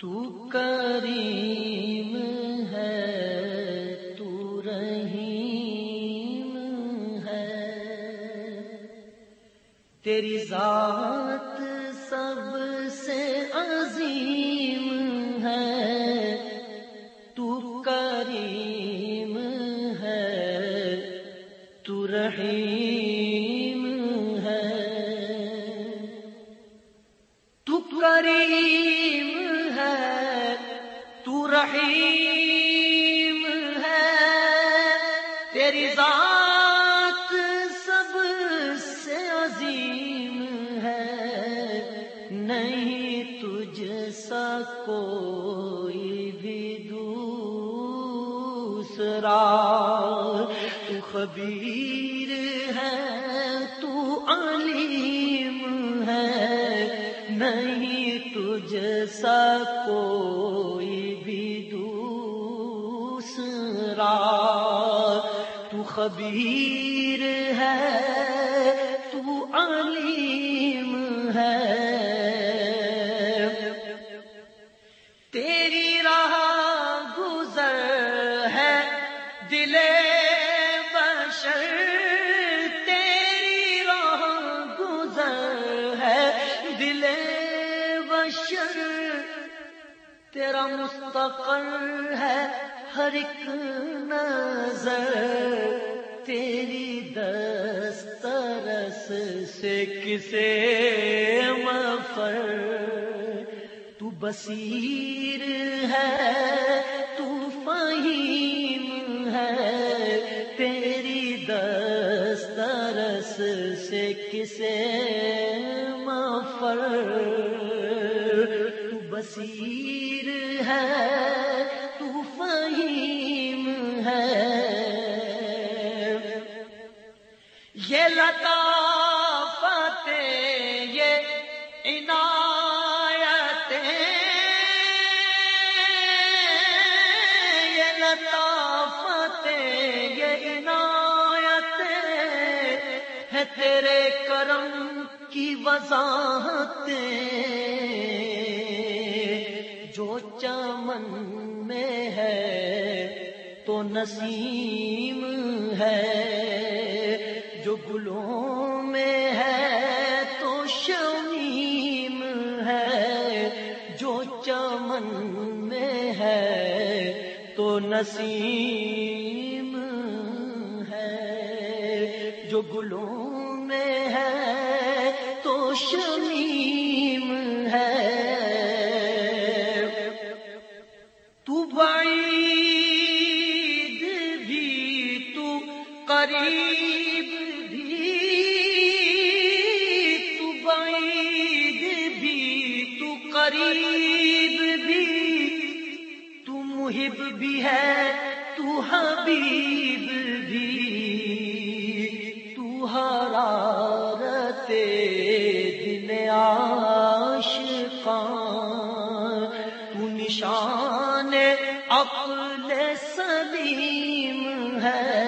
تو کریم ہے، تو رحیم ہے۔ تیری ذات سب سے عظیم ہے، تو کریم ہے، تو رحیم تیری ذات سب سے عظیم ہے۔ نہیں تجھ سا کوئی بھی دوسرا۔ تو خبیر ہے، تو علیم ہے۔ نہیں تجھ سا کوئی خبیر ہے تو علیم ہے۔ تیری راہ گزر ہے دلے تیرا مستقل ہے، ہر ایک نظر تیری دسترس سے کسے مفر۔ تو بصیر ہے، تو فہیم ہے، تیری دسترس سے کسے مفر۔ بصیر ہے تو فہیم ہے۔ یہ لطافت، یہ عنایت یہ لطافت، یہ عنایت ہے تیرے کرم کی وضاحت۔ جو چمن میں ہے تو نسیم ہے۔ جو گلوں میں ہے تو شمیم ہے۔ جو چمن میں ہے تو نسیم ہے۔ جو گلوں میں ہے تو شمیم قریب بھی تو محب بھی ہے، تو حبیب بھی۔ تو حرارت دل عاشقان، تو نشان عقل سلیم ہے۔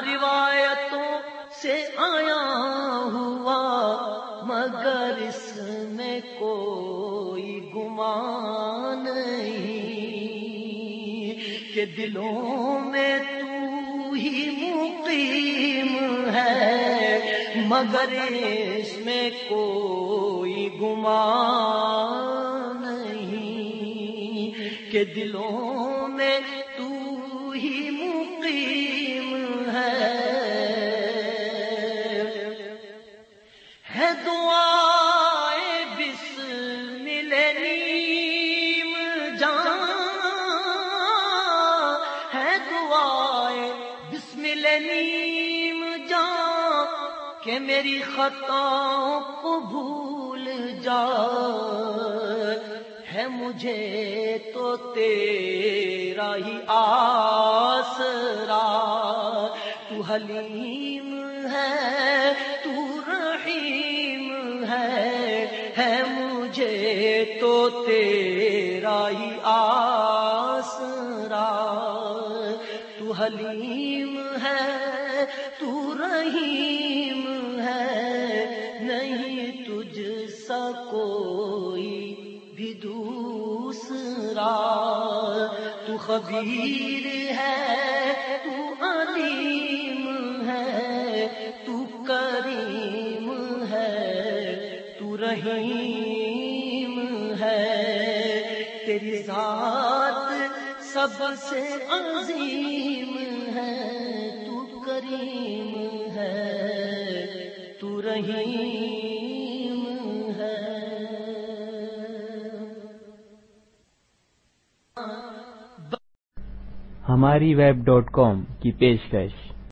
روایتوں سے آیا ہوا، مگر اس میں کوئی گمان نہیں کہ دلوں میں تو ہی مقیم ہے، مگر اس میں کوئی گمان نہیں کہ دلوں میں تو ہی مقیم نیم جان کہ میری خطاؤں کو بھول جا ہے مجھے تو تیرا ہی آسرا تو حلیم ہے تو رحیم ہے ہے مجھے تو تیرا حلیم ہے، تو رحیم ہے۔ نہیں تجھ سا کوئی بھی دوسرا۔ تو خبیر ہے، تو علیم ہے، تو کریم ہے۔ تو رحیم ہے، تیری ذات سب سے عظیم ہے، تو کریم ہے، تو رحیم ہے۔ ہماری ویب ڈاٹ کام کی پیشکش۔